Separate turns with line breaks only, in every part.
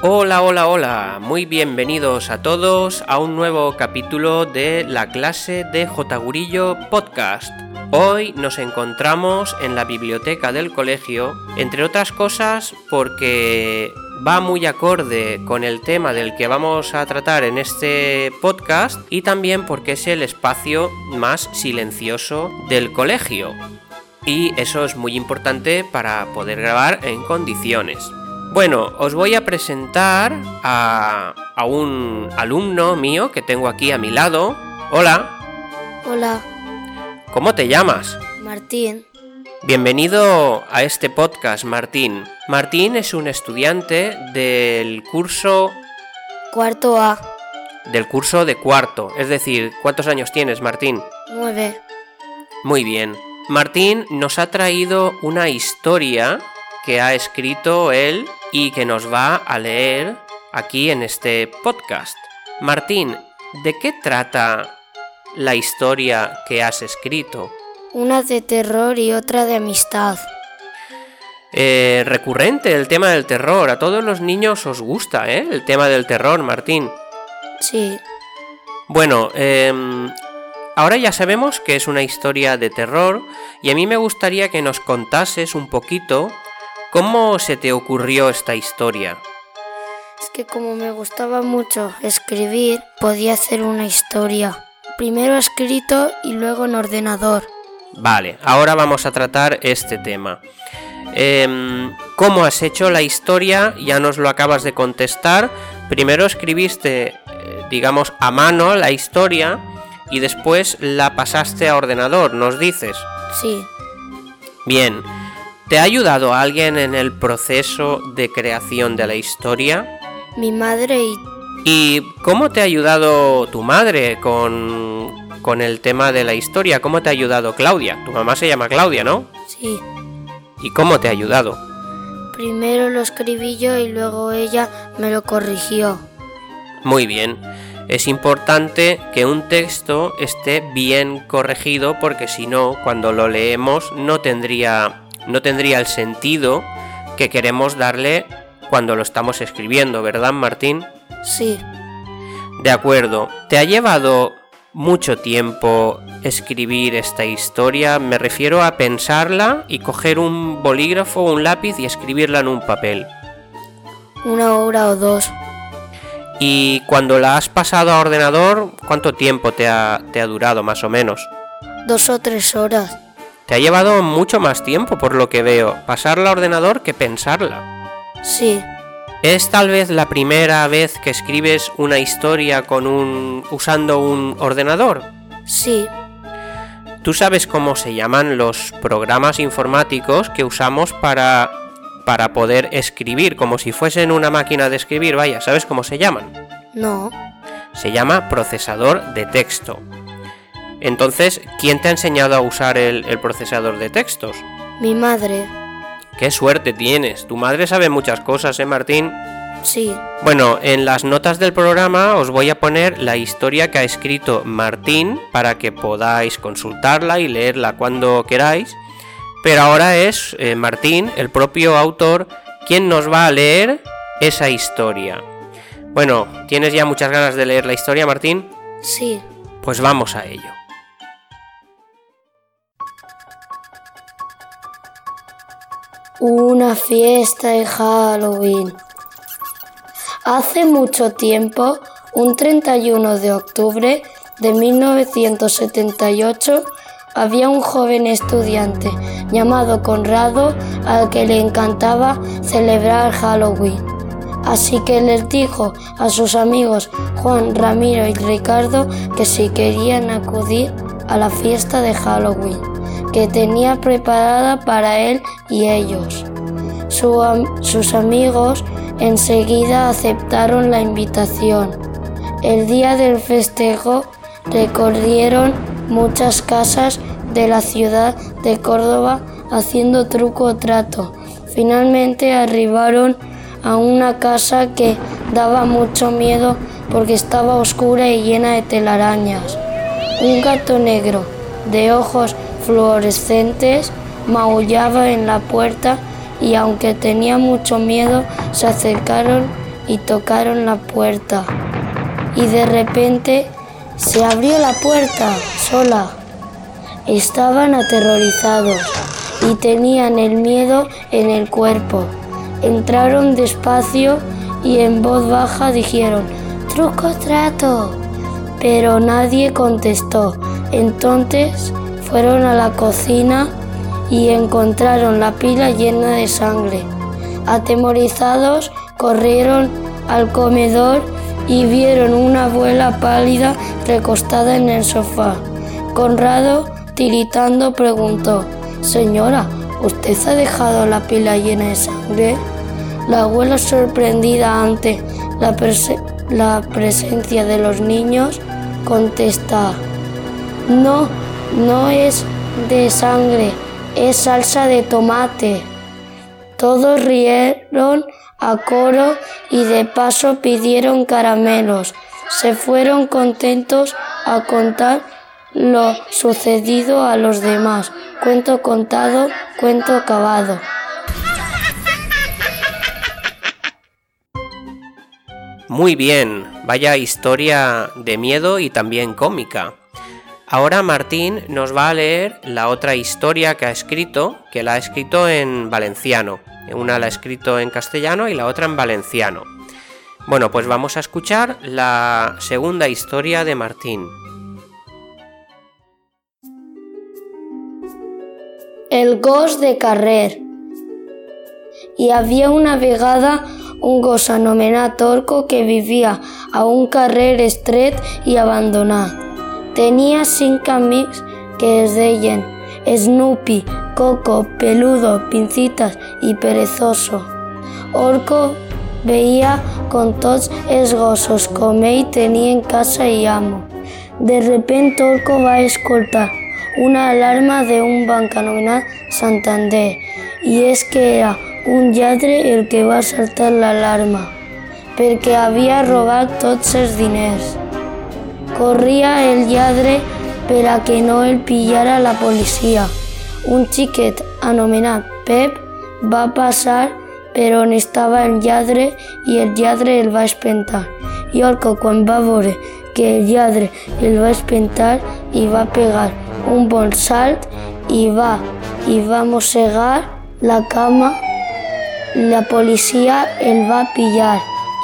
Hola, hola, hola, muy bienvenidos a todos a un nuevo capítulo de la clase de Jotagurillo Podcast. Hoy nos encontramos en la biblioteca del colegio, entre otras cosas porque va muy acorde con el tema del que vamos a tratar en este podcast y también porque es el espacio más silencioso del colegio. Y eso es muy importante para poder grabar en condiciones. Bueno, os voy a presentar a, a un alumno mío que tengo aquí a mi lado. Hola,
Hola,
¿cómo te llamas?
Martín.
Bienvenido a este podcast, Martín. Martín es un estudiante del curso
Cuarto A,
del curso de cuarto, es decir, ¿cuántos años tienes, Martín?
9.
Muy bien. Martín nos ha traído una historia que ha escrito él y que nos va a leer aquí en este podcast. Martín, ¿de qué trata la historia que has escrito?
Una de terror y otra de amistad.
Eh, recurrente el tema del terror. A todos los niños os gusta, ¿eh? El tema del terror, Martín.
Sí,
Bueno, em, ahora ya sabemos que es una historia de terror y a mí me gustaría que nos contases un poquito cómo se te ocurrió esta historia.
es que como me gustaba mucho escribir, podía hacer una historia. Primero escrito y luego en ordenador.
Vale, ahora vamos a tratar este tema. Em, ¿Cómo has hecho la historia? Ya nos lo acabas de contestar. Primero escribiste, eh, digamos, a mano la historia y después la pasaste a ordenador, nos dices.
Sí,
Bien, ¿te ha ayudado alguien en el proceso de creación de la historia?
mi madre y
¿Y cómo te ha ayudado tu madre con, con el tema de la historia? ¿Cómo te ha ayudado Claudia? Tu mamá se llama Claudia, ¿no?
sí.
¿Y cómo te ha ayudado?
Primero lo escribí yo y luego ella me lo corrigió.
Muy bien. Es importante que un texto esté bien corregido porque si no, cuando lo leemos no tendría, no tendría el sentido que queremos darle cuando lo estamos escribiendo, ¿verdad, Martín?
Sí,
De acuerdo. ¿Te ha llevado mucho tiempo escribir esta historia? Me refiero a pensarla y coger un bolígrafo o un lápiz y escribirla en un papel.
una hora o dos.
Y cuando la has pasado a ordenador, ¿cuánto tiempo te ha, te ha durado más o menos?
Dos o tres horas.
Te ha llevado mucho más tiempo por lo que veo, pasarla a ordenador que pensarla.
Sí,
¿Es tal vez la primera vez que escribes una historia con un usando un ordenador?
sí,
¿Tú sabes cómo se llaman los programas informáticos que usamos para para poder escribir como si fuesen una máquina de escribir? Vaya, ¿sabes cómo se llaman?
no.
se llama procesador de texto. Entonces, ¿quién te ha enseñado a usar el, el procesador de textos?
Mi madre.
¡Qué suerte tienes! Tu madre sabe muchas cosas, ¿eh, Martín?
Sí,
Bueno, en las notas del programa os voy a poner la historia que ha escrito Martín para que podáis consultarla y leerla cuando queráis. Pero ahora es eh, Martín, el propio autor, quien nos va a leer esa historia. Bueno, ¿tienes ya muchas ganas de leer la historia, Martín?
sí.
Pues vamos a ello.
Una fiesta de Halloween. Hace mucho tiempo, un 31 de octubre de 1978, había un joven estudiante llamado Conrado al que le encantaba celebrar Halloween. Así que les dijo a sus amigos Juan, Ramiro y Ricardo que si querían acudir a la fiesta de Halloween que tenía preparada para él y ellos. Sus amigos enseguida aceptaron la invitación. El día del festejo recorrieron muchas casas de la ciudad de Córdoba haciendo truco o trato. Finalmente arribaron a una casa que daba mucho miedo porque estaba oscura y llena de telarañas. Un gato negro de ojos fluorescentes maullaba en la puerta y aunque tenía mucho miedo se acercaron y tocaron la puerta. Y de repente se abrió la puerta sola. Estaban aterrorizados y tenían el miedo en el cuerpo. Entraron despacio y en voz baja dijeron, truco trato. Pero nadie contestó. Entonces fueron a la cocina y encontraron la pila llena de sangre. Atemorizados, corrieron al comedor y vieron una abuela pálida recostada en el sofá. Conrado, tiritando, preguntó, Señora, ¿usted ha dejado la pila llena de sangre? La abuela, sorprendida ante la, la presencia de los niños, contesta, No, no es de sangre, es salsa de tomate. Todos rieron a coro y de paso pidieron caramelos. Se fueron contentos a contar lo sucedido a los demás. Cuento contado, cuento acabado.
Muy bien, vaya historia de miedo y también cómica. Ahora Martín nos va a leer la otra historia que ha escrito, que la ha escrito en valenciano. Una la ha escrito en castellano y la otra en valenciano. Bueno, pues vamos a escuchar la segunda historia de Martín.
El gos de carrer. Y había una vegada un gos anomenat Torco que vivia a un carrer estret i abandonat. Tenia cinc amics que es deien Snoopy, Coco, Peludo, Pincitas i Perezoso. Orco veia con tots els gossos com ell tenien casa i amo. De repente Orco va escoltar una alarma de un banc anomenat Santander i és que era un lladre el que va saltar l'alarma, perquè havia robat tots els diners. Corria el lladre per a que no el pillara la policia. Un xiquet anomenat Pep va passar per on estava el lladre i el lladre el va espentar. I Orco, quan va veure que el lladre el va espentar i va pegar un bon salt i va, i va mossegar la cama la policía el va pillar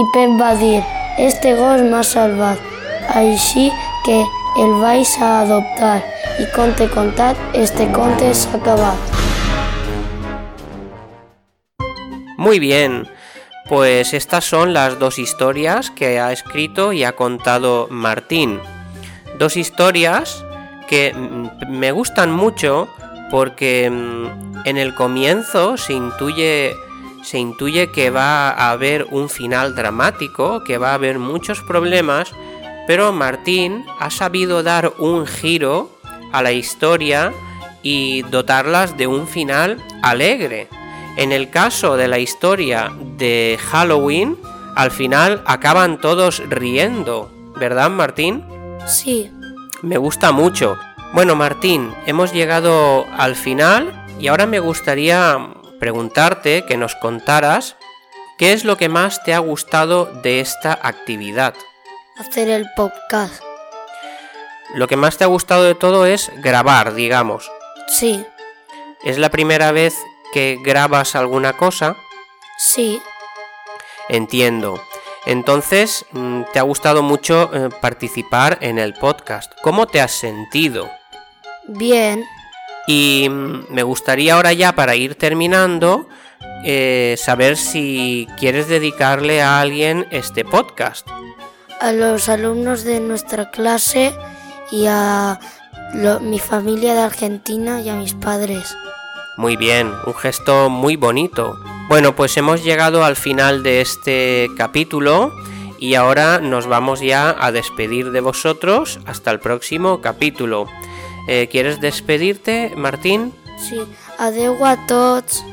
i Pep va dir «Este gos m'ha salvat». Així que el vais a adoptar y conte contat, este conte s'ha acabat.
Muy bien, pues estas son las dos historias que ha escrito y ha contado Martín. Dos historias que mm, me gustan mucho porque mm, en el comienzo se intuye se intuye que va a haber un final dramático, que va a haber muchos problemas, pero Martín ha sabido dar un giro a la historia y dotarlas de un final alegre. En el caso de la historia de Halloween, al final acaban todos riendo, ¿verdad Martín?
Sí.
Me gusta mucho. Bueno Martín, hemos llegado al final y ahora me gustaría preguntarte que nos contaras qué es lo que más te ha gustado de esta actividad.
Hacer el podcast.
Lo que más te ha gustado de todo es grabar, digamos.
Sí.
¿Es la primera vez que grabas alguna cosa?
Sí.
Entiendo. Entonces, mm, te ha gustado mucho eh, participar en el podcast. ¿Cómo te has sentido?
Bien.
Y mm, me gustaría ahora ya para ir terminando eh, saber si quieres dedicarle a alguien este podcast.
A los alumnos de nuestra clase y a mi familia de Argentina y a mis padres.
Muy bien, un gesto muy bonito. Bueno, pues hemos llegado al final de este capítulo y ahora nos vamos ya a despedir de vosotros hasta el próximo capítulo. Eh, ¿Quieres despedirte, Martín?
Sí, adiós a todos.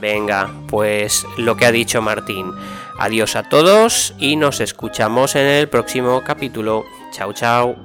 Venga, pues lo que ha dicho Martín. Adiós a todos y nos escuchamos en el próximo capítulo. Chao, chao.